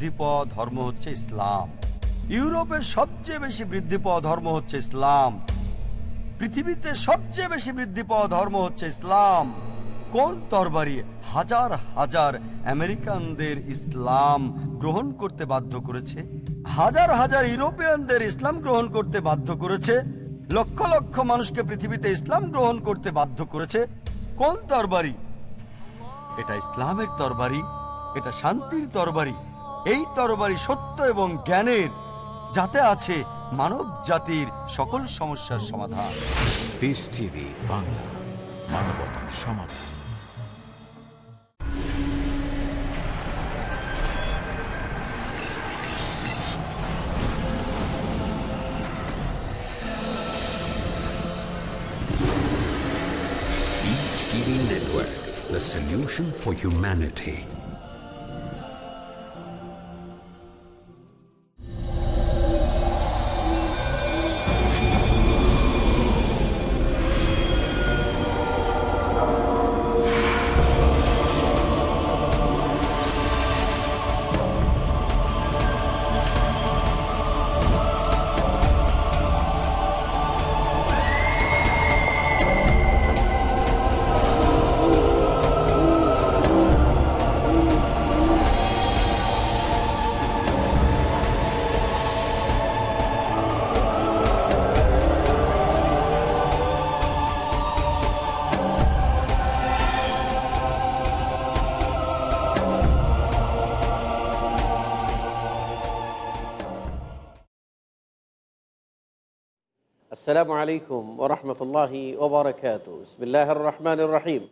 ধর্ম হচ্ছে ইসলাম। ইউরোপের সবচেয়ে বেশি বৃদ্ধি পাওয়া ধর্ম হচ্ছে ইসলাম। পৃথিবীতে সবচেয়ে বেশি বৃদ্ধি পাওয়া ধর্ম হচ্ছে ইসলাম। কোন তরবারি হাজার হাজার আমেরিকানদের ইসলাম গ্রহণ করতে বাধ্য করেছে? হাজার হাজার ইউরোপিয়ানদের ইসলাম গ্রহণ করতে বাধ্য করেছে? লক্ষ লক্ষ মানুষকে পৃথিবীতে ইসলাম গ্রহণ করতে বাধ্য করেছে? কোন তরবারি? এটা ইসলামের তরবারি, এটা শান্তির তরবারি। এই তরবারি সত্য এবং জ্ঞানের, যাতে আছে মানব জাতির সকল সমস্যার সমাধান পিস টিভি বাংলা মানবতার সমাধান the solution for humanity. আসসালামু আলাইকুম ওরহমতুল্লাহি ওবরাকাত বিসমিল্লাহ রহমান রহিম।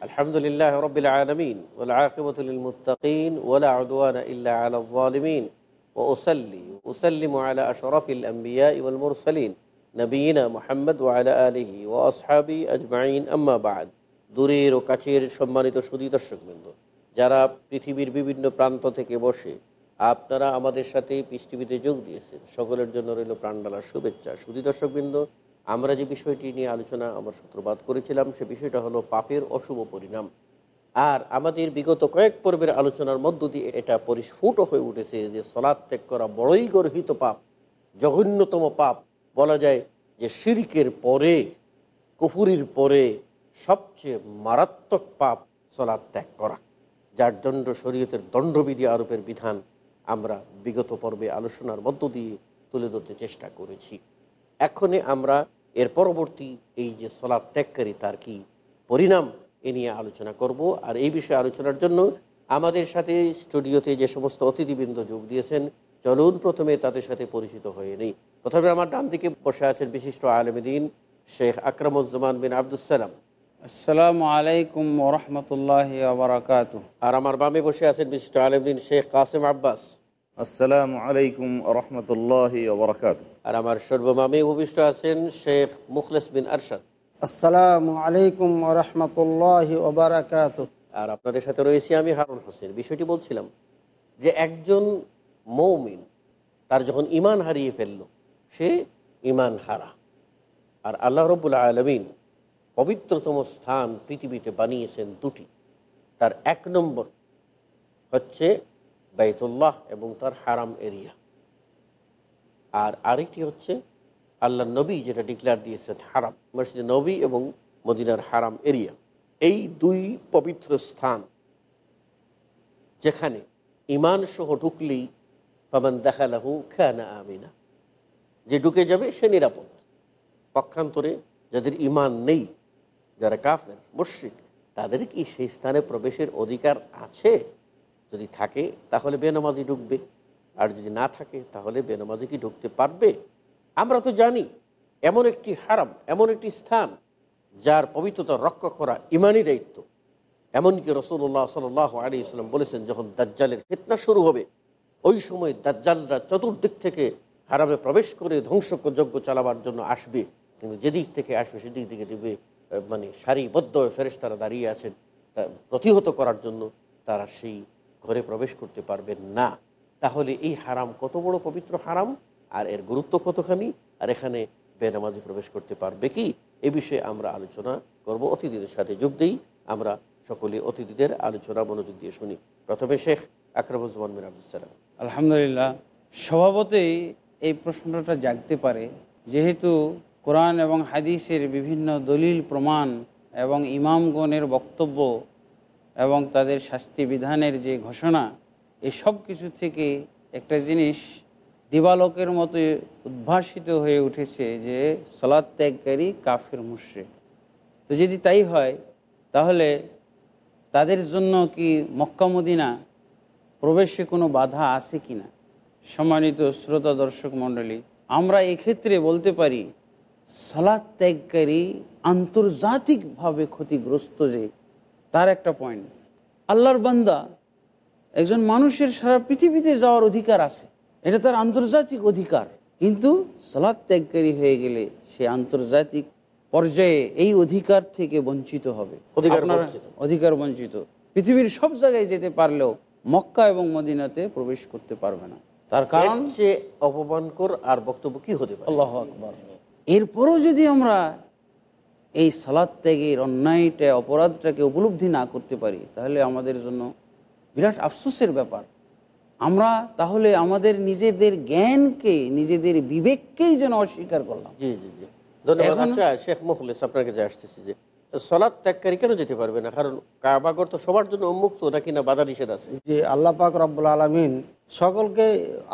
আলহামদুলিল্লাহ রবিল আলমিন ওলাকিবতুল মুতাকিন ওলা আদওয়ান ইল্লা আলমিন ও ওসল্লি ওসলিম আলা আশরফিল আম্বিয়া ইউল মুরসলিন। নবীনা মোহাম্মদ ওয়ালা আলহি ও আসহাবি আজমাইন। আম্মাবাদ দূরের ও কাছের সম্মানিত সুদী দর্শকবৃন্দ যারা পৃথিবীর বিভিন্ন প্রান্ত থেকে বসে আপনারা আমাদের সাথে পৃথিবীতে যোগ দিয়েছেন। সকলের জন্য রইল প্রাণডালার শুভেচ্ছা। সুদী দর্শকবৃন্দ আমরা যে বিষয়টি নিয়ে আলোচনা, আমার সূত্রপাত করেছিলাম, সে বিষয়টা হলো পাপের অশুভ পরিণাম। আর আমাদের বিগত কয়েক পর্বের আলোচনার মধ্য দিয়ে এটা পরিস্ফুট হয়ে উঠেছে যে সলাদ ত্যাগ করা বড়ই গর্হিত পাপ, জঘন্যতম পাপ। বলা যায় যে শিরিকের পরে, কুফুরির পরে সবচেয়ে মারাত্মক পাপ সলাদ ত্যাগ করা, যার জন্য শরীয়তের দণ্ডবিধি আরোপের বিধান। আমরা বিগত পর্বে আলোচনার মধ্য দিয়ে তুলে ধরতে চেষ্টা করেছি। এখনে আমরা এর পরবর্তী এই যে সলাদ ত্যাগকারী তার কি পরিণাম এ নিয়ে আলোচনা করব। আর এই বিষয়ে আলোচনার জন্য আমাদের সাথে স্টুডিওতে যে সমস্ত অতিথিবৃন্দ যোগ দিয়েছেন, চলুন প্রথমে তাদের সাথে পরিচিত হয়ে নেই। প্রথমে আমার ডান দিকে বসে আছেন বিশিষ্ট আলমদিন শেখ আকরামুজ্জামান বিন আবদুসালাম আসসালামু আলাইকুম ওরহমতুল্লাহ আবরাকাত আর আমার বামে বসে আছেন বিশিষ্ট আলমদিন শেখ কাসেম আব্বাস। আসসালামু আলাইকুম রহমতুল্লাহ ওবরাকাত আর আমার সর্বমামে উপবিষ্ট আছেন শেখ মুখলেস বিন আরশাদ। আসসালামু আলাইকুম রহমতুল্লাহ ওবরাকাত আর আপনাদের সাথে রয়েছি আমি হারুন হোসেন। বিষয়টি বলছিলাম যে একজন মৌমিন তার যখন ইমান হারিয়ে ফেলল সে ইমান হারা। আর আল্লাহ রবুল্লা আলমিন পবিত্রতম স্থান পৃথিবীতে বানিয়েছেন দুটি। তার এক নম্বর হচ্ছে বাইতুল্লাহ এবং তার হারাম এরিয়া। আর আরেকটি হচ্ছে আল্লাহ নবী যেটা ডিক্লেয়ার দিয়েছেন হারাম, মসজিদ নবী এবং মদিনার হারাম এরিয়া। এই দুই পবিত্র স্থান যেখানে ইমান সহ ঢুকলেই পামান দেখালাহু খানা আমিনা। যে ঢুকে যাবে সে নিরাপদ। পক্ষান্তরে যাদের ইমান নেই যারা কাফের, মুশ্রিক তাদের কি সেই স্থানে প্রবেশের অধিকার আছে? যদি থাকে, তাহলে বেনামাজি ঢুকবে। আর যদি না থাকে, তাহলে বেনামাজি কি ঢুকতে পারবে? আমরা তো জানি, এমন একটি হারাম, এমন একটি স্থান, যার পবিত্রতা রক্ষা করা ইমানই দায়িত্ব। এমনকি রসুল্লাহ সাল আলী ইসলাম বলেছেন, যখন দাজ্জালের ফিতনা শুরু হবে, ওই সময় দাজ্জালরা চতুর্দিক থেকে হারামে প্রবেশ করে ধ্বংসযজ্ঞ চালাবার জন্য আসবে। কিন্তু যেদিক থেকে আসবে, সেদিক থেকে দিবে মানে সারিবদ্ধ ফেরেস তারা দাঁড়িয়ে আছেন, তা প্রতিহত করার জন্য তারা সেই ঘরে প্রবেশ করতে পারবেন না। তাহলে এই হারাম কত বড় পবিত্র হারাম? আর এর গুরুত্ব কতখানি? আর এখানে বেনামাজি প্রবেশ করতে পারবে কি? এ বিষয়ে আমরা আলোচনা করব, অতিথিদের সাথে যোগ দিই। আমরা সকলে অতিথিদের আলোচনা মনোযোগ দিয়ে শুনি। প্রথমে শেখ আকরামুজ্জামান বিন আব্দুল সালাম। আলহামদুলিল্লাহ, স্বভাবতেই এই প্রশ্নটা জাগতে পারে। যেহেতু কোরআন এবং হাদিসের বিভিন্ন দলিল, প্রমাণ এবং ইমামগণের বক্তব্য এবং তাদের শাস্তি বিধানের যে ঘোষণা এই সব কিছু থেকে একটা জিনিস দিবালোকের মতো উদ্ভাসিত হয়ে উঠেছে যে সলাদ ত্যাগকারী কাফের মুশ্রিক। তো যদি তাই হয়, তাহলে তাদের জন্য কি মক্কা মদিনা প্রবেশে কোনো বাধা আছে কি না সম্মানিত শ্রোতা দর্শক মণ্ডলী, আমরা এক্ষেত্রে বলতে পারি সালাদ ত্যাগকারী আন্তর্জাতিকভাবে ক্ষতিগ্রস্ত যে তার একটা পয়েন্ট আল্লাহর বান্দা একজন মানুষের সারা পৃথিবীতে যাওয়ার অধিকার আছে এটা তার আন্তর্জাতিক অধিকার। কিন্তু সালাদ ত্যাগকারী হয়ে গেলে সে আন্তর্জাতিক পর্যায়ে এই অধিকার থেকে বঞ্চিত হবে। অধিকার বঞ্চিত। পৃথিবীর সব জায়গায় যেতে পারলেও মক্কা এবং মদিনাতে প্রবেশ করতে পারবে না। তার কারণ? সে অপমানকর আর বক্তব্য কি হতে পারে? আল্লাহ আকবর। এরপরও যদি আমরা এই সালাদ ত্যাগের অন্যায়টা অপরাধটাকে উপলব্ধি না করতে পারি তাহলে আমাদের জন্য বিরাট আফসোসের ব্যাপার। আমরা তাহলে আমাদের নিজেদের জ্ঞানকে নিজেদের বিবেককেই যেন অস্বীকার করলাম। জি জি জি। ধন্যবাদ। আচ্ছা শেখ মুখলেস আপনার কাছে আসতেছি যে সলাদ ত্যাগকারী কেন যেতে পারবে না? কারণ কাবাগর তো সবার জন্য উন্মুক্ত নাকি না বাধা নিষেধ আছে? যে আল্লাহ পাক রব্বুল আলমিন সকলকে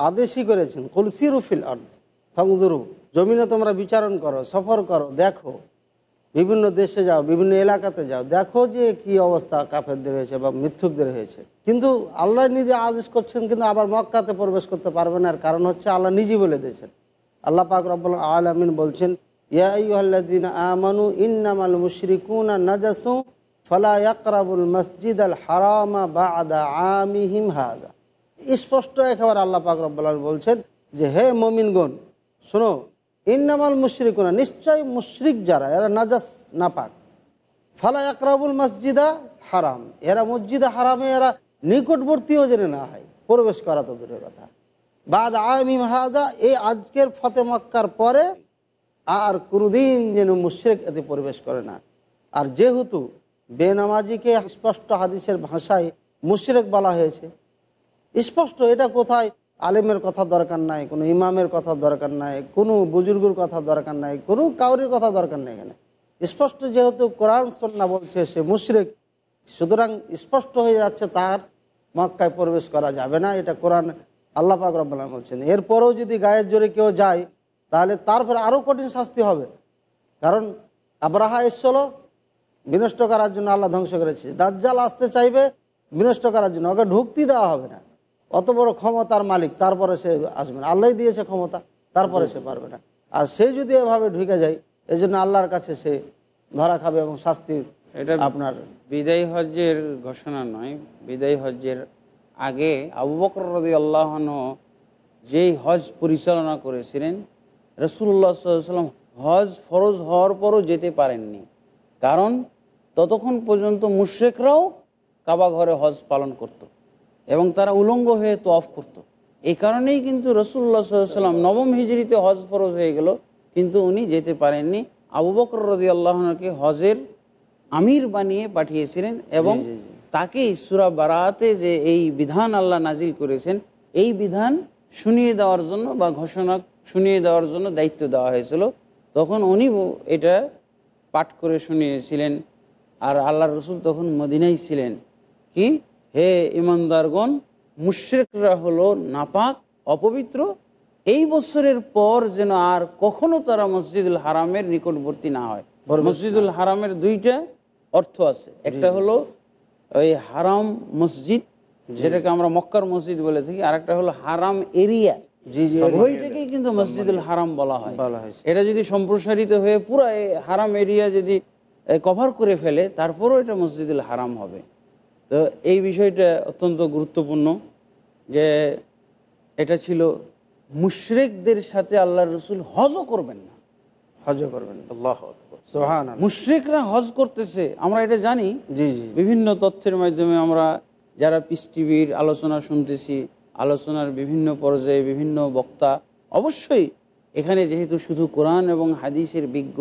আদেশই করেছেন কলসিরুফিল আর্দ ফাংজুরু জমিনে তোমরা বিচারণ করো, সফর করো, দেখো। বিভিন্ন দেশে যাও, বিভিন্ন এলাকাতে যাও, দেখো যে কি অবস্থা কাফেরদের হয়েছে বা মৃত্যুকদের হয়েছে। কিন্তু আল্লাহ নিজে আদেশ করছেন, কিন্তু আবার মক্কাতে প্রবেশ করতে পারবে না। এর কারণ হচ্ছে আল্লাহ নিজে বলে দিয়েছেন। আল্লাহ পাক রব্বুল আলমিন বলছেন মসজিদ আল আমিহিম হাদা। স্পষ্ট একেবারে আল্লাহ পাক রব্বুল বলছেন যে, হে মমিনগণ, শোনো ইন্নামাল মুশরিকুনা নিশ্চয় মুশরিক যারা, এরা নাজাস, নাপাক। ফালা আকরাবুল মসজিদা হারাম। এরা মসজিদা হারামে এরা নিকটবর্তীও যেন না হয়, প্রবেশ করা তো দূরের কথা। বাদ আমিম হাদা এই আজকের ফতে মক্কার পরে আর কোনোদিন যেন মুশ্রেক এতে প্রবেশ করে না। আর যেহেতু বেনামাজিকে স্পষ্ট হাদিসের ভাষায় মুশরেক বলা হয়েছে, স্পষ্ট এটা কোথায় আলেমের কথা দরকার নাই, কোনো ইমামের কথা দরকার নাই, কোনো বুজুর্গর কথা দরকার নাই, কোনো কাউরির কথা দরকার নেই এখানে। স্পষ্ট যেহেতু কোরআন সন্না বলছে সে মুশরেক, সুতরাং স্পষ্ট হয়ে যাচ্ছে তার মক্কায় প্রবেশ করা যাবে না, এটা কোরআন আল্লাহ পাক রব্বাল্লাহ বলছেন। এরপরেও যদি গায়ের জোরে কেউ যায়, তাহলে তারপরে আরও কঠিন শাস্তি হবে। কারণ আবরাহা এসছিল, বিনষ্ট করার জন্য আল্লাহ ধ্বংস করেছে। দাজ্জাল আসতে চাইবে, বিনষ্ট করার জন্য। ওকে ঢুকতে দেওয়া হবে না। অত বড় ক্ষমতার মালিক তারপরে সে আসবে না। আল্লাহ দিয়েছে ক্ষমতা তারপরে সে পারবে না। আর সে যদি এভাবে ঢুকে যায় এই জন্য আল্লাহর কাছে সে ধরা খাবে এবং শাস্তির এটা আপনার বিদায় হজ্জের ঘোষণা নয় বিদায় হজ্জের আগে আবু বকর রদি আল্লাহন যেই হজ পরিচালনা করেছিলেন রসুল্লাহ সাল্লাম হজ ফরজ হওয়ার পরও যেতে পারেননি। কারণ ততক্ষণ পর্যন্ত মুশ্রেকরাও কাবা ঘরে হজ পালন করত। এবং তারা উলঙ্গ হয়ে তোয়াফ করত। এই কারণেই কিন্তু রসুল্লাহ সাল্লাম নবম হিজড়িতে হজ ফরজ হয়ে গেল কিন্তু উনি যেতে পারেননি। আবু বকর রদি আল্লাহনকে হজের আমির বানিয়ে পাঠিয়েছিলেন এবং তাকেই সুরা বারাতে যে এই বিধান আল্লাহ নাজিল করেছেন এই বিধান শুনিয়ে দেওয়ার জন্য বা ঘোষণা শুনিয়ে দেওয়ার জন্য দায়িত্ব দেওয়া হয়েছিল। তখন উনি এটা পাঠ করে শুনিয়েছিলেন। আর আল্লাহ রসুল তখন মদিনাই ছিলেন। কি? হে ইমানদারগণ মুশ্রিকরা হলো নাপাক অপবিত্র। এই বছরের পর যেন আর কখনো তারা মসজিদুল হারামের নিকটবর্তী না হয়। মসজিদুল হারামের দুইটা অর্থ আছে। একটা হলো ওই হারাম মসজিদ যেটাকে আমরা মক্কার মসজিদ বলে থাকি আর একটা হলো হারাম এরিয়া। ওইটাকেই কিন্তু মসজিদুল হারাম বলা হয়। এটা যদি সম্প্রসারিত হয়ে পুরো হারাম এরিয়া যদি কভার করে ফেলে তারপরও এটা মসজিদুল হারাম হবে। তো এই বিষয়টা অত্যন্ত গুরুত্বপূর্ণ যে এটা ছিল মুশরেকদের সাথে আল্লাহ রসুল হজও করবেন না। হজ করবেন আল্লাহ। মুশরেকরা হজ করতেছে আমরা এটা জানি। জি জি। বিভিন্ন তথ্যের মাধ্যমে আমরা যারা পিস টিভির আলোচনা শুনতেছি আলোচনার বিভিন্ন পর্যায়ে বিভিন্ন বক্তা অবশ্যই এখানে যেহেতু শুধু কোরআন এবং হাদিসের বিজ্ঞ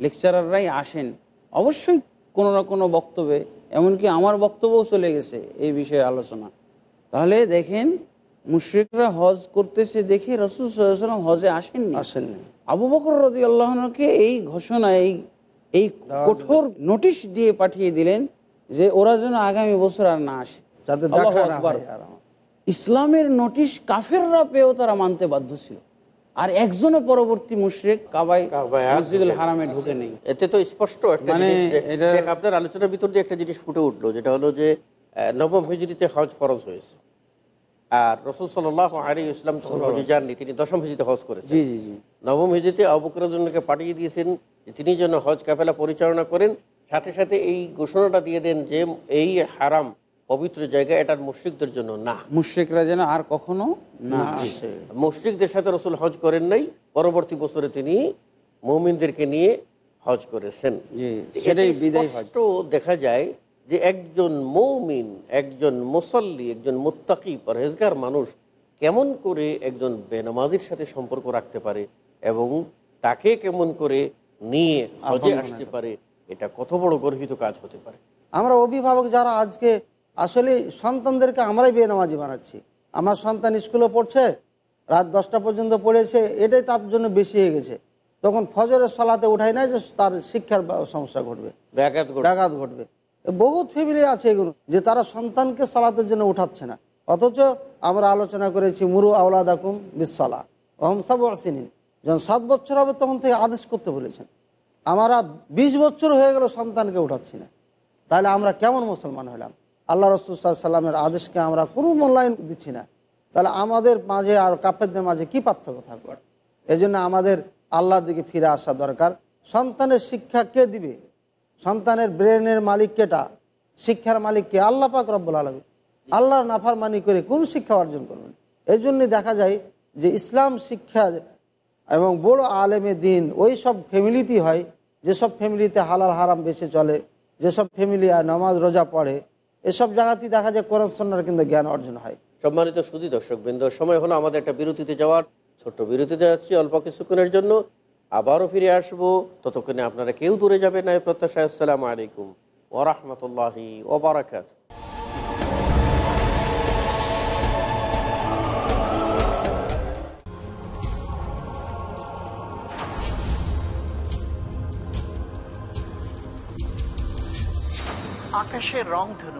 লেকচারাররাই আসেন অবশ্যই কোনো না কোনো বক্তব্যে এমনকি আমার বক্তব্যও চলে গেছে এই বিষয়ে আলোচনা। তাহলে দেখেন মুশ্রিকরা হজ করতেছে দেখে রসুল সাল্লাম হজে আসেননি। আসেননি। আবু বকর রদি আল্লাহনকে এই ঘোষণা এই এই কঠোর নোটিশ দিয়ে পাঠিয়ে দিলেন যে ওরা যেন আগামী বছর আর না আসে। ইসলামের নোটিশ কাফেররা পেয়েও তারা মানতে বাধ্য ছিল। আর একজনও পরবর্তী মুশরিক কাবায় মসজিদুল হারামে ঢুকে নেই। এতে তো স্পষ্ট মানে আপনার আলোচনার ভিতর দিয়ে একটা জিনিস ফুটে উঠল যেটা হলো যে নবম হিজড়িতে হজ ফরজ হয়েছে। আর রসুল সাল্লাহ আলী ইসলাম হজে যাননি তিনি দশম হিজড়িতে হজ করেছেন। জি জি জি। নবম হিজড়িতে অবকরজনকে পাঠিয়ে দিয়েছেন তিনি যেন হজ কাফেলা পরিচালনা করেন। সাথে সাথে এই ঘোষণাটা দিয়ে দেন যে এই হারাম পবিত্র জায়গা এটার মুশ্রিকদের জন্য না। মুশরিকরা যেন আর কখনো না মুশ্রিকদের সাথে রসুল হজ করেন নাই পরবর্তী বছরে তিনি মৌমিনদেরকে নিয়ে হজ করেছেন। স্পষ্ট দেখা যায় যে একজন মৌমিন একজন মুসল্লি একজন মুত্তাকি পরহেজগার মানুষ কেমন করে একজন বেনামাজির সাথে সম্পর্ক রাখতে পারে এবং তাকে কেমন করে নিয়ে হজে আসতে পারে এটা কত বড় গর্হিত কাজ হতে পারে। আমরা অভিভাবক যারা আজকে আসলে সন্তানদেরকে আমরাই বেনামাজি বানাচ্ছি। আমার সন্তান স্কুলে পড়ছে রাত দশটা পর্যন্ত পড়েছে এটাই তার জন্য বেশি হয়ে গেছে। তখন ফজরের সলাতে উঠাই না যে তার শিক্ষার সমস্যা ঘটবে। ব্যাঘাত ঘটে। ব্যাঘাত ঘটবে। বহুত ফ্যামিলি আছে এগুলো যে তারা সন্তানকে সালাতের জন্য উঠাচ্ছে না। অথচ আমরা আলোচনা করেছি মুরু আওলাদ আকুম বিশ্বলা অহম সব আসিনি যখন সাত বছর হবে তখন থেকে আদেশ করতে বলেছেন। আমরা বিশ বছর হয়ে গেল সন্তানকে উঠাচ্ছি না। তাহলে আমরা কেমন মুসলমান হলাম? আল্লাহ রসুল সাল্লামের আদেশকে আমরা কোনো মূল্যায়ন দিচ্ছি না। তাহলে আমাদের মাঝে আর কাপেরদের মাঝে কি পার্থক্য থাকবে? এই জন্য আমাদের আল্লাহর দিকে ফিরে আসা দরকার। সন্তানের শিক্ষা কে দিবে? সন্তানের ব্রেনের মালিক কেটা শিক্ষার মালিক কে? আল্লাহ পাক রব্বুল আলমী আল্লাহর নাফারমানি করে কোন শিক্ষা অর্জন করবেন? এই জন্যই দেখা যায় যে ইসলাম শিক্ষা এবং বড় আলেমে দিন, ওই সব ফ্যামিলিতেই হয়। যেসব ফ্যামিলিতে হালাল হারাম বেশি চলে, যেসব ফ্যামিলি নামাজ রোজা পড়ে এসব জায়গাতেই দেখা যায় কোরআন সন্ন্যার কিন্তু জ্ঞান অর্জন হয়। সম্মানিত সুদী দর্শক বৃন্দ সময় হলো আমাদের একটা বিরতিতে যাওয়ার। ছোট্ট বিরতিতে যাচ্ছি অল্প কিছুক্ষণের জন্য। আবারও ফিরে আসব। ততক্ষণে আপনারা কেউ দূরে যাবেন না এই প্রত্যাশা আসসালামু আলাইকুম ওরহমতুল্লাহি ওবরাকাত আকাশের রংধনু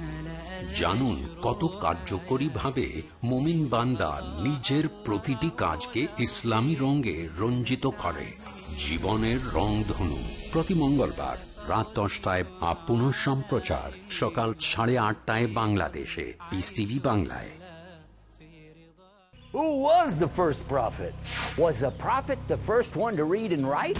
জানুন কত কার্যকরী ভাবে মোমিন বান্দা নিজের প্রতিটি কাজকে ইসলামী রঙে রঞ্জিত করে। জীবনের রংধনু প্রতি মঙ্গলবার রাত দশটায় বা পুনঃ সম্প্রচার সকাল সাড়ে আটটায় বাংলাদেশে। পিস টিভি বাংলায়। Who was the first prophet? Was a prophet the first one to read and write?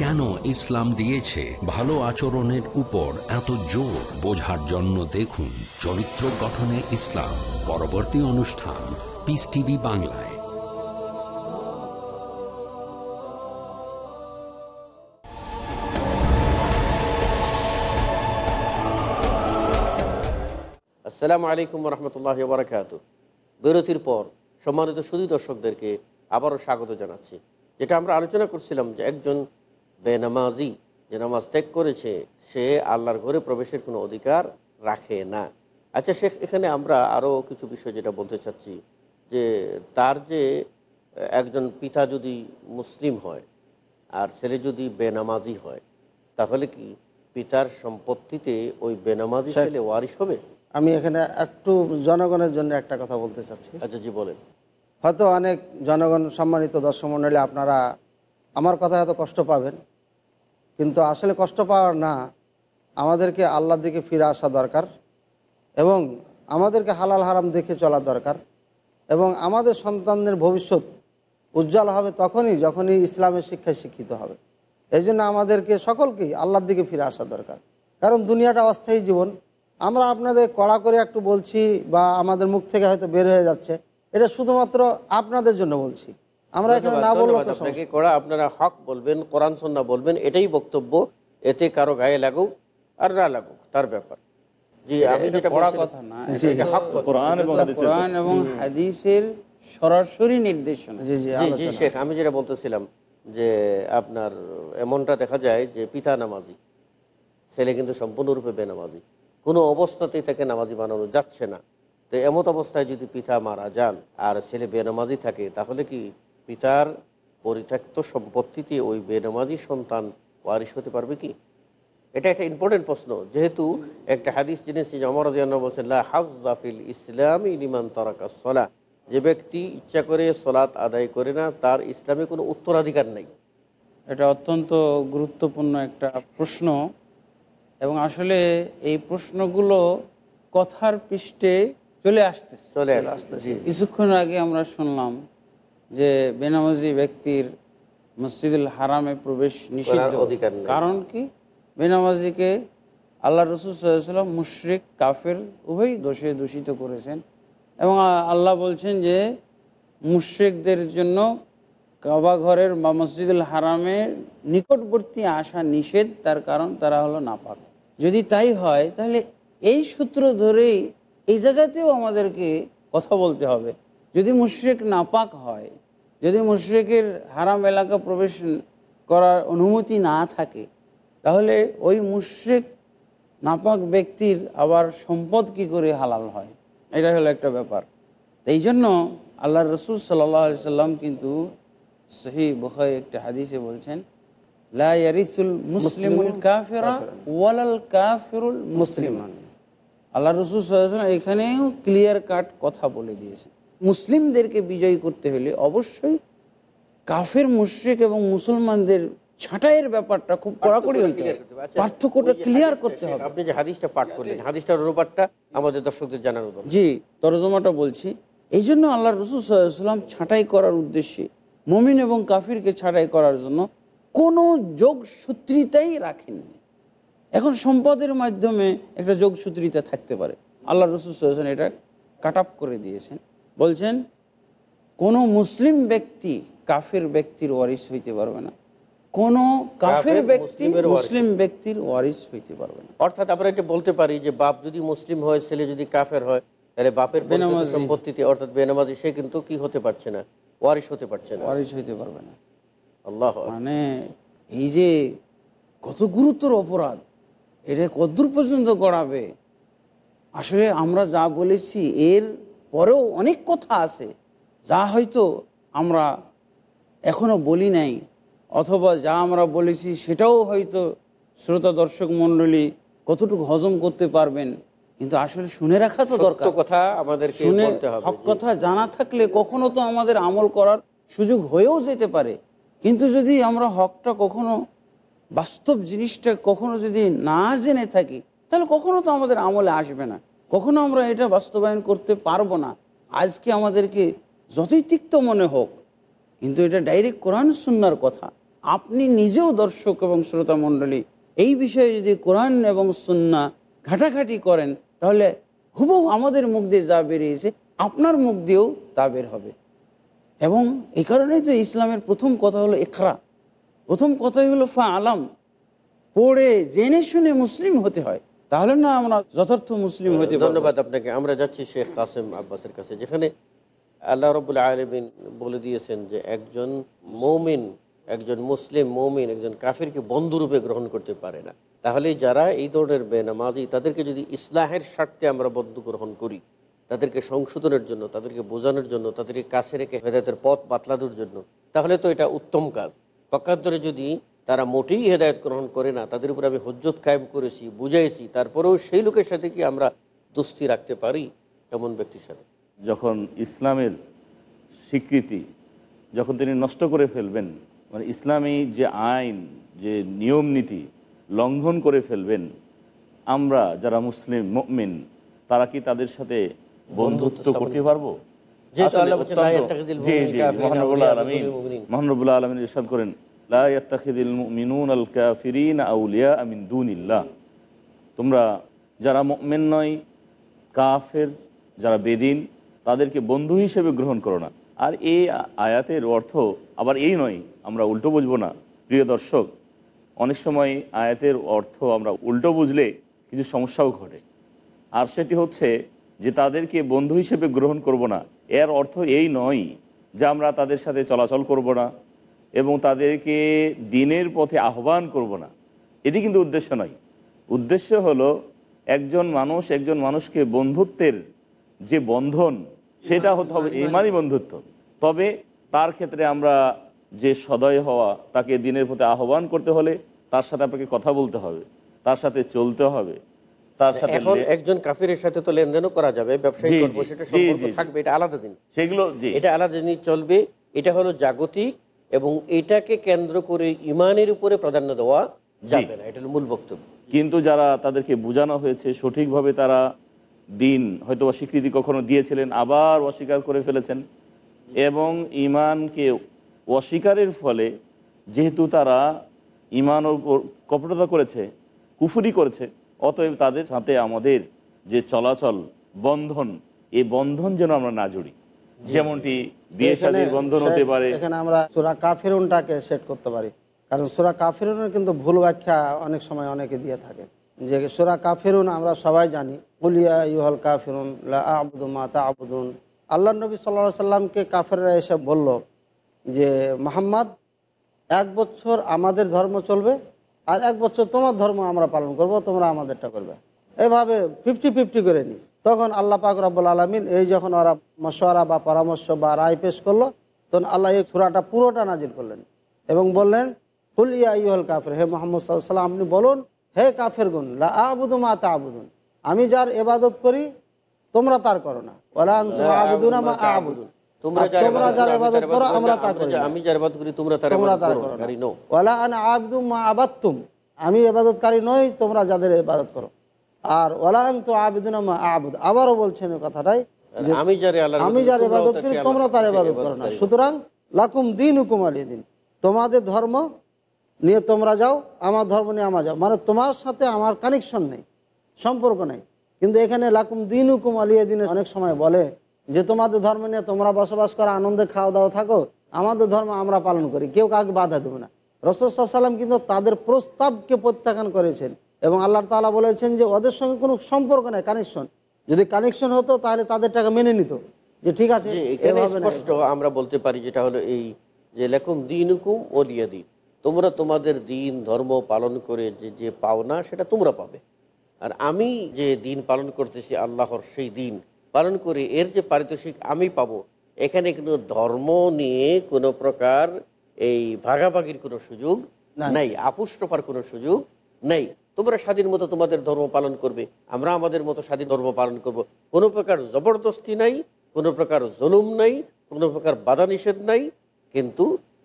কেন ইসলাম দিয়েছে? ভালো আচরণের উপর এত জোর বোঝার জন্য দেখুন চরিত্র গঠনে ইসলাম। পরবর্তী অনুষ্ঠান পিস টিভি বাংলায়। আসসালামু আলাইকুম রহমতুল্লাহ বারকাত বিরতির পর সম্মানিত সুদী দর্শকদেরকে আবারও স্বাগত জানাচ্ছি। যেটা আমরা আলোচনা করছিলাম যে একজন বেনামাজি যে নামাজ ত্যাগ করেছে সে আল্লাহর ঘরে প্রবেশের কোনো অধিকার রাখে না। আচ্ছা শেখ এখানে আমরা আরও কিছু বিষয় যেটা বলতে চাচ্ছি যে তার যে একজন পিতা যদি মুসলিম হয় আর ছেলে যদি বেনামাজি হয় তাহলে কি পিতার সম্পত্তিতে ওই বেনামাজি ছেলে ওয়ারিশ হবে? আমি এখানে একটু জনগণের জন্য একটা কথা বলতে চাচ্ছি। আচ্ছা জি বলেন। হয়তো অনেক জনগণ সম্মানিত দর্শক মণ্ডলী আপনারা আমার কথা হয়তো কষ্ট পাবেন? কিন্তু আসলে কষ্ট পাওয়ার না, আমাদেরকে আল্লাহর দিকে ফিরে আসা দরকার এবং আমাদেরকে হালাল হারাম দেখে চলা দরকার এবং আমাদের সন্তানদের ভবিষ্যৎ উজ্জ্বল হবে তখনই, যখনই ইসলামের শিক্ষায় শিক্ষিত হবে। এই জন্য আমাদেরকে সকলকেই আল্লাহর দিকে ফিরে আসা দরকার। কারণ দুনিয়াটা অস্থায়ী জীবন। আমরা আপনাদের কড়া করে একটু বলছি বা আমাদের মুখ থেকে হয়তো বের হয়ে যাচ্ছে। এটা শুধুমাত্র আপনাদের জন্য বলছি। আমরা এখানে না আপনাকে করা আপনারা হক বলবেন কোরআন সন্না বলবেন এটাই বক্তব্য। এতে কারও গায়ে লাগুক আর না লাগুক তার ব্যাপার। জি আমি যেটা পড়া কথা না জি, এটা তো হক কথা। কোরআন এবং হাদিসের কোরআন এবং হাদিসের সরাসরি নির্দেশনা। জি জি জি জি আলোচনা। শেখ আমি যেটা বলতেছিলাম যে আপনার এমনটা দেখা যায় যে পিতা নামাজি ছেলে কিন্তু সম্পূর্ণরূপে বেনামাজি। কোনো অবস্থাতেই তাকে নামাজি বানানো যাচ্ছে না। তো এমত অবস্থায় যদি পিতা মারা যান আর ছেলে বেনামাজি থাকে তাহলে কি পিতার পরিত্যক্ত সম্পত্তিতে ওই বেনামাজি সন্তান ওয়ারিশ হতে পারবে কি? এটা একটা ইম্পর্টেন্ট প্রশ্ন। যেহেতু একটা হাদিস জেনেছি যে অমর বলছেন লা হাজ্জাফিল ইসলাম ইলিমান তারাকা সলা যে ব্যক্তি ইচ্ছা করে সলাৎ আদায় করে না তার ইসলামে কোনো উত্তরাধিকার নেই। এটা অত্যন্ত গুরুত্বপূর্ণ একটা প্রশ্ন। এবং আসলে এই প্রশ্নগুলো কথার পৃষ্ঠে চলে আসতেছে। চলে আসছে জি। কিছুক্ষণ আগে আমরা শুনলাম যে বেনামাজি ব্যক্তির মসজিদুল হারামে প্রবেশ নিষিদ্ধ। অধিকার কারণ কি? বেনামাজিকে আল্লাহ রসুল সাল্লাম মুশরিক কাফের উভয়ই দোষে দূষিত করেছেন। এবং আল্লাহ বলছেন যে মুশরিকদের জন্য কাবা ঘরের বা মসজিদুল হারামের নিকটবর্তী আসা নিষেধ তার কারণ তারা হলো নাপাক। যদি তাই হয় তাহলে এই সূত্র ধরেই এই জায়গাতেও আমাদেরকে কথা বলতে হবে। যদি মুশরিক নাপাক হয় যদি মুশরিকের হারাম এলাকা প্রবেশ করার অনুমতি না থাকে তাহলে ওই মুশরিক নাপাক ব্যক্তির আবার সম্পদ কি করে হালাল হয়? এটা হলো একটা ব্যাপার। এই জন্য আল্লাহ রসুল সাল্লাহ সাল্লাম কিন্তু সহি বুখারি একটা হাদিসে বলছেন লা ইয়ারিসুল মুসলিমুল কাফিরা ওয়ালাল কাফিরুল মুসলিমান। আল্লাহ রসুল এখানেও ক্লিয়ার কাট কথা বলে দিয়েছেন। মুসলিমদেরকে বিজয়ী করতে হলে অবশ্যই কাফের মুশরিক এবং মুসলমানদের ছাঁটাইয়ের ব্যাপারটা খুব কড়াকড়ি হইতে হবে। আচ্ছা, পার্থক্যটা ক্লিয়ার করতে হবে। আপনি যে হাদিসটা পাঠ করলেন হাদিসটার অনুপাতটা আমাদের দর্শকদের জানানো দরকার জি তরজমাটা বলছি। এই জন্য আল্লাহ রসুল সাল্লাম ছাঁটাই করার উদ্দেশ্যে মমিন এবং কাফিরকে ছাঁটাই করার জন্য কোনো যোগসূত্রিতাই রাখেননি। এখন সম্পদের মাধ্যমে একটা যোগসূত্রিতা থাকতে পারে। আল্লাহ রসুল সাল্লাম এটা কাট আপ করে দিয়েছেন। বলছেন কোনো মুসলিম ব্যক্তি কাফের ব্যক্তির ওয়ারিস হইতে পারবে না। কোন কাফের ব্যক্তি মুসলিম ব্যক্তির ওয়ারিস হইতে পারবে না। অর্থাৎ আমরা এটা বলতে পারি যে বাপ যদি মুসলিম হয় ছেলে যদি কাফের হয় তাহলে বাপের সম্পত্তিতে অর্থাৎ বেনামাজি সে কিন্তু কি হতে পারছে না? ওয়ারিশ হতে পারছে না। ওয়ারিস হইতে পারবে না। আল্লাহ মানে এই যে কত গুরুতর অপরাধ এটা কতদূর পর্যন্ত গড়াবে? আসলে আমরা যা বলেছি এর পরেও অনেক কথা আছে যা হয়তো আমরা এখনও বলি নাই অথবা যা আমরা বলেছি সেটাও হয়তো শ্রোতা দর্শক মণ্ডলী কতটুকু হজম করতে পারবেন কিন্তু আসলে শুনে রাখা তো দরকার। কথা আমাদের শুনে হক কথা জানা থাকলে কখনো তো আমাদের আমল করার সুযোগ হয়েও যেতে পারে কিন্তু যদি আমরা হকটা কখনো বাস্তব জিনিসটা কখনো যদি না জেনে থাকি তাহলে কখনো তো আমাদের আমলে আসবে না। কখনো আমরা এটা বাস্তবায়ন করতে পারব না। আজকে আমাদেরকে যতই তিক্ত মনে হোক, কিন্তু এটা ডাইরেক্ট কোরআন সুন্নার কথা। আপনি নিজেও দর্শক এবং শ্রোতা মণ্ডলী, এই বিষয়ে যদি কোরআন এবং সুন্না ঘাটাঘাটি করেন, তাহলে হুবহু আমাদের মুখ দিয়ে যা বেরিয়েছে আপনার মুখ দিয়েও তা বের হবে। এবং এই কারণেই তো ইসলামের প্রথম কথা হলো একরা প্রথম কথাই হলো ফা আলাম পড়ে, জেনে শুনে মুসলিম হতে হয়। তাহলে না আমরা যথার্থ মুসলিম পারব। ধন্যবাদ আপনাকে। আমরা যাচ্ছি শেখ কাসেম আব্বাসের কাছে, যেখানে আল্লাহ রবুল আলমিন বলে দিয়েছেন যে একজন মৌমিন, একজন মুসলিম মৌমিন, একজন কাফিরকে বন্ধুরূপে গ্রহণ করতে পারে না। তাহলে যারা এই ধরনের বেনামাজি, তাদেরকে যদি ইসলাহের স্বার্থে আমরা বন্ধু গ্রহণ করি, তাদেরকে সংশোধনের জন্য, তাদেরকে বোঝানোর জন্য, তাদেরকে কাছে রেখে হেদায়তের পথ বাতলানোর জন্য, তাহলে তো এটা উত্তম কাজ। পক্ষান্তরে যদি তারা মোটেই হেদায়ত গ্রহণ করে না। তাদের উপর আমি হজ্জত কায়েম করেছি বুঝাইছি। তারপরেও সেই লোকের সাথে কি আমরা দুস্থি রাখতে পারি এমন ব্যক্তির সাথে? যখন ইসলামের স্বীকৃতি যখন তিনি নষ্ট করে ফেলবেন মানে ইসলামী যে আইন যে নিয়ম নীতি লঙ্ঘন করে ফেলবেন আমরা যারা মুসলিম মুমিন তারা কি তাদের সাথে বন্ধুত্ব করতে পারব? যেহেতু আসলে আল্লাহ বলছেন, লা অত্যন্ত- ইয়াত্তাখিযিল জি, মুমিনুল জি, কাফিরিনা মহান রব্বুল আউলিয়া আলামিন- মিনাল মুমিনিন। মহান রব্বুল আলমিন ইরশাদ করেন আউলিয়া মিন তোমরা যারা মুমিন নয়, কাফের, যারা বেদিন, তাদেরকে বন্ধু হিসেবে গ্রহণ করো না। আর এই আয়াতের অর্থ আবার এই নয়, আমরা উল্টো বুঝব না। প্রিয় দর্শক, অনেক সময় আয়াতের অর্থ আমরা উল্টো বুঝলে কিছু সমস্যাও ঘটে। আর সেটি হচ্ছে যে তাদেরকে বন্ধু হিসেবে গ্রহণ করব না। এর অর্থ এই নয় যে আমরা তাদের সাথে চলাচল করব না এবং তাদেরকে দিনের পথে আহ্বান করব না। এটি কিন্তু উদ্দেশ্য নয়। উদ্দেশ্য হলো একজন মানুষ একজন মানুষকে বন্ধুত্বের যে বন্ধন সেটা হতে হবে ইমানই বন্ধুত্ব। তবে তার ক্ষেত্রে আমরা যে সদয় হওয়া তাকে দিনের পথে আহ্বান করতে হলে তার সাথে আপনাকে কথা বলতে হবে তার সাথে চলতে হবে তার সাথে এখন একজন কাফিরের সাথে তো লেনদেনও করা যাবে ব্যবসায়ী করব সেটা সম্পর্ক জি, জি। থাকবে এটা আলাদা জিনিস। সেগুলো এটা আলাদা জিনিস চলবে এটা হলো জাগতিক এবং এটাকে কেন্দ্র করে ইমানের উপরে প্রাধান্য দেওয়া যাবে না এটা মূল বক্তব্য। কিন্তু যারা তাদেরকে বোঝানো হয়েছে সঠিকভাবে তারা দিন হয়তো অস্বীকৃতি কখনো দিয়েছিলেন আবার অস্বীকার করে ফেলেছেন। এবং ইমানকে অস্বীকারের ফলে যেহেতু তারা ইমান উপর কপটতা করেছে কুফুরি করেছে অতএব তাদের সাথে আমাদের যে চলাচল বন্ধন এই বন্ধন যেন আমরা না জড়ি। যেমনটি বিয়ে শাদীর বন্ধন হতে পারে। এখানে আমরা সুরা কাফিরুনটাকে সেট করতে পারি। কারণ সুরা কাফিরুনের কিন্তু ভুল ব্যাখ্যা অনেক সময় অনেকে দিয়ে থাকে। যে সুরা কাফিরুন আমরা সবাই জানি উলিয়া ইউহল কাফিরুন লা আবুদু মা তা আবুদুন আল্লাহ নবী সাল্লা সাল্লামকে কাফেররা এসে বলল যে মোহাম্মদ এক বছর আমাদের ধর্ম চলবে আর এক বছর তোমার ধর্ম আমরা পালন করব তোমরা আমাদেরটা করবে। এভাবে ফিফটি ফিফটি করে নি তখন আল্লাহ পাক রব্বুল আলমিন এই যখন ওরা মশওয়ারা বা পরামর্শ বা রায় পেশ করল তখন আল্লাহ এই সুরাটা পুরোটা নাজিল করলেন এবং বললেন ফুল ইয়া ইউহল কাফের হে মোহাম্মদ সাল্লাম আপনি বলুন হে কাফের গুন লা আবুদু মা তা আবুদুন আমি যার এবাদত করি তোমরা তার করো না। ওলা আবুদুনা মা আবুদুন আমি। আমি আমি এবাদতকারী নই তোমরা যাদের ইবাদত করো। আর ওয়ালা আন তো আবিদুনা মা আবুদ। আবারও বলছেন কথাটাই আমি যারে ইবাদত করি, তোমরা তার ইবাদত করো না। সুতরাং লাকুম দিন হুকুম আলী দিন। তোমাদের ধর্ম নিয়ে তোমরা যাও আমার ধর্ম নিয়ে আমার যাও। মানে তোমার সাথে আমার কানেকশন নেই সম্পর্ক নেই। কিন্তু এখানে লাকুম দিন হুকুম আলিয়া দিনে অনেক সময় বলে যে তোমাদের ধর্ম নিয়ে তোমরা বসবাস করো আনন্দে খাওয়া দাওয়া থাকো। আমাদের ধর্ম আমরা পালন করি। কেউ কাউকে বাধা দেবো না। রসদাল্লাম কিন্তু তাদের প্রস্তাবকে প্রত্যাখ্যান করেছেন। এবং আল্লাহ তালা বলেছেন যে ওদের সঙ্গে কোনো সম্পর্ক নেই কানেকশন যদি কানেকশন হতো তাহলে তাদের টাকা মেনে নিত। যে ঠিক আছে স্পষ্ট আমরা বলতে পারি যেটা হলো এই যে লেকুম দিন হুকুম ওলিয়া দিন। তোমরা তোমাদের দিন ধর্ম পালন করে যে যে পাওনা সেটা তোমরা পাবে। আর আমি যে দিন পালন করতেছি আল্লাহর সেই দিন পালন করে এর যে পারিতোষিক আমি পাবো এখানে কিন্তু ধর্ম নিয়ে কোনো প্রকার এই ভাগাভাগির কোনো সুযোগ নাই। নাই আপুষ্ট পার কোনো সুযোগ নেই। তোমরা স্বাধীন মতো তোমাদের ধর্ম পালন করবে আমরা আমাদের মতো স্বাধীন ধর্ম পালন করব। কোনো প্রকার জবরদস্তি নাই কোনো প্রকার জুলুম নাই কোনো প্রকার বাধা নিষেধ নাই কিন্তু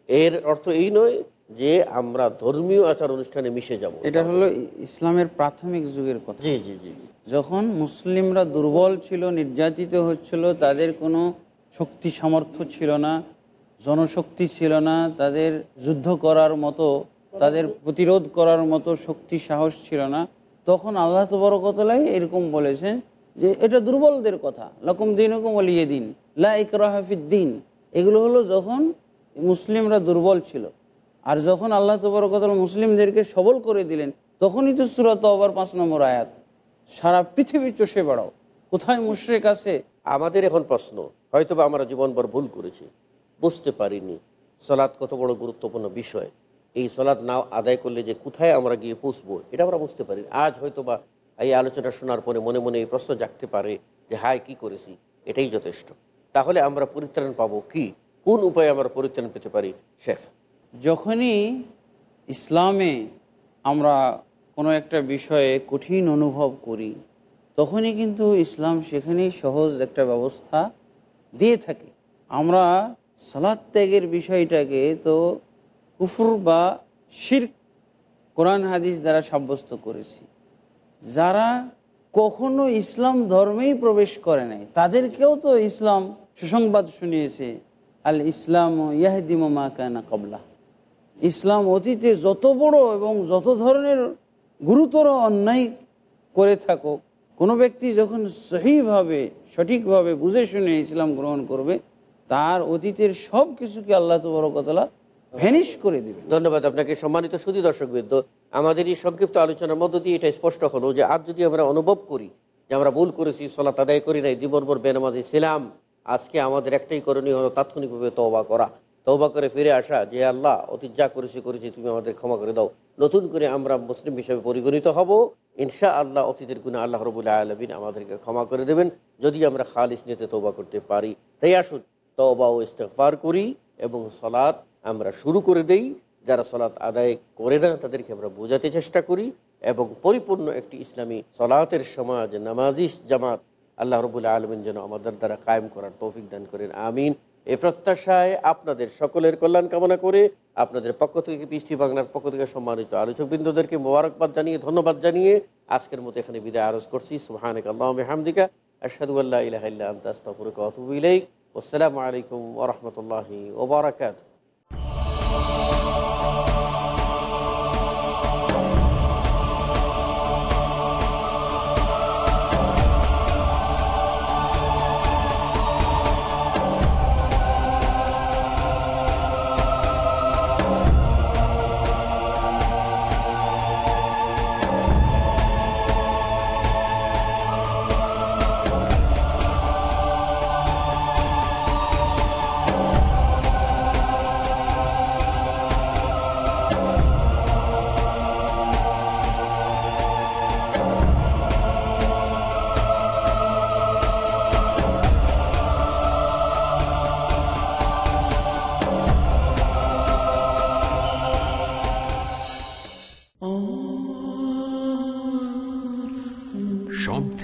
এর অর্থ এই নয় যে আমরা ধর্মীয় আচার অনুষ্ঠানে মিশে যাব। এটা হলো ইসলামের প্রাথমিক যুগের কথা। জি জি জি। যখন মুসলিমরা দুর্বল ছিল নির্যাতিত হচ্ছিল তাদের কোনো শক্তি সামর্থ্য ছিল না জনশক্তি ছিল না তাদের যুদ্ধ করার মতো তাদের প্রতিরোধ করার মতো শক্তি, সাহস ছিল না। তখন আল্লাহ তবরকতলাই এরকম বলেছেন যে, এটা দুর্বলদের কথা। লকম দিন হুকুম অলিয়ে দিন লা ইকরাহাফিদ্দিন এগুলো হলো যখন মুসলিমরা দুর্বল ছিল। আর যখন আল্লাহ তবরকতল মুসলিমদেরকে সবল করে দিলেন, তখনই তো সুরত আবার পাঁচ নম্বর আয়াত, সারা পৃথিবী চষে বেড়াও। কোথায় মুশ্রেক আছে? আমাদের এখন প্রশ্ন, হয়তোবা আমরা জীবনভর ভুল করেছি, বুঝতে পারিনি। সলাৎ কত বড় গুরুত্বপূর্ণ বিষয়। এই সলাৎ না আদায় করলে যে কোথায় আমরা গিয়ে পুষবো এটা আমরা বুঝতে পারি। আজ হয়তো বা এই আলোচনা শোনার পরে মনে মনে এই প্রশ্ন জাগতে পারে যে, হায়, কি করেছি? এটাই যথেষ্ট। তাহলে আমরা পরিত্রাণ পাবো কি? কোন উপায়ে আমরা পরিত্রাণ পেতে পারি? শেখ। যখনই ইসলামে আমরা কোনো একটা বিষয়ে কঠিন অনুভব করি, তখনই কিন্তু ইসলাম সেখানেই সহজ একটা ব্যবস্থা দিয়ে থাকে। আমরা সালাদ ত্যাগের বিষয়টাকে তো কুফুর বা শির কোরআন হাদিস দ্বারা সাব্যস্ত করেছি। যারা কখনো ইসলাম ধর্মেই প্রবেশ করে নাই, তাদেরকেও তো ইসলাম সুসংবাদ শুনিয়েছে, আল ইসলাম ইয়াহদিমা কানা কবলা ইসলাম অতীতে যত বড় এবং যত ধরনের গুরুতর অন্যায় করে থাকো কোনো ব্যক্তি যখন সহিভাবে, সঠিকভাবে বুঝে শুনে ইসলাম গ্রহণ করবে, তার অতীতের সব কিছুকে আল্লাহ তবরকতলা ভ্যানিশ করে দিবে ধন্যবাদ আপনাকে। সম্মানিত সুদী দর্শকবৃন্দ, আমাদের এই সংক্ষিপ্ত আলোচনার মধ্য দিয়ে এটা স্পষ্ট হলো যে, আজ যদি আমরা অনুভব করি যে আমরা ভুল করেছি সলাত আদায় করি নাই, জীবনভর বেনামাজি ছিলাম, আজকে আমাদের একটাই করণীয় হলো তাৎক্ষণিকভাবে তওবা করা। তওবা করে ফিরে আসা, যে আল্লাহ, অতীত যা করেছি করেছি, তুমি আমাদের ক্ষমা করে দাও। নতুন করে আমরা মুসলিম হিসেবে পরিগণিত হব। ইনশা আল্লাহ অতীতের গুণে আল্লাহ রবুল্লাহ আলমিন আমাদেরকে ক্ষমা করে দেবেন। যদি আমরা খালিস নিতে তওবা করতে পারি, তাই আসুন তওবা ও ইস্তেকবার করি এবং সলাৎ আমরা শুরু করে দেই। যারা সলাৎ আদায় করে না, তাদেরকে আমরা বোঝাতে চেষ্টা করি এবং পরিপূর্ণ একটি ইসলামী সলাতের সমাজ, নামাজি জামাত আল্লাহ রবুল্লা আলমিন যেন আমাদের দ্বারা কায়েম করার তৌফিক দান করেন। আমিন। এ প্রত্যাশায় আপনাদের সকলের কল্যাণ কামনা করে আপনাদের পক্ষ থেকে পৃষ্টি বাংলার পক্ষ থেকে সম্মানিত আলোচক বিন্দুদেরকে মোবারকবাদ জানিয়ে, ধন্যবাদ জানিয়ে আজকের মতো এখানে বিদায় আরজ করছি। সুহানিক আল্লাহ হামদিকা আশহাদু আল্লাহ ইলাহা ইল্লা আনতা, আস্তাগফিরুকা ওয়া আতুবু ইলাইক। আসসালামু আলাইকুম ওয়া রাহমাতুল্লাহি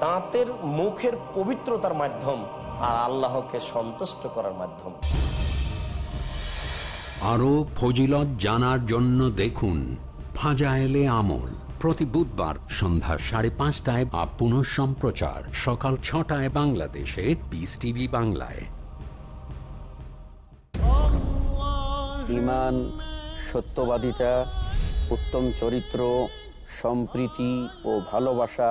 দাঁতের মুখের পবিত্রতার মাধ্যম আর আল্লাহকে সন্তুষ্ট করার মাধ্যম। আরও ফজিলত জানার জন্য দেখুন ফাজায়েলে আমল। প্রতি বুধবার সন্ধ্যা সাড়ে পাঁচটায় বা পুনঃ সম্প্রচার সকাল ছটায় বাংলাদেশে পিস টিভি বাংলায়। ইমান সত্যবাদিতা উত্তম চরিত্র সম্প্রীতি ও ভালোবাসা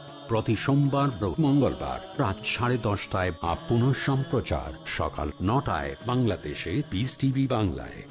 প্রতি সোমবার মঙ্গলবার রাত সাড়ে দশটায় বা পুনঃ সম্প্রচার সকাল নটায় বাংলাদেশে পিস টিভি বাংলায়।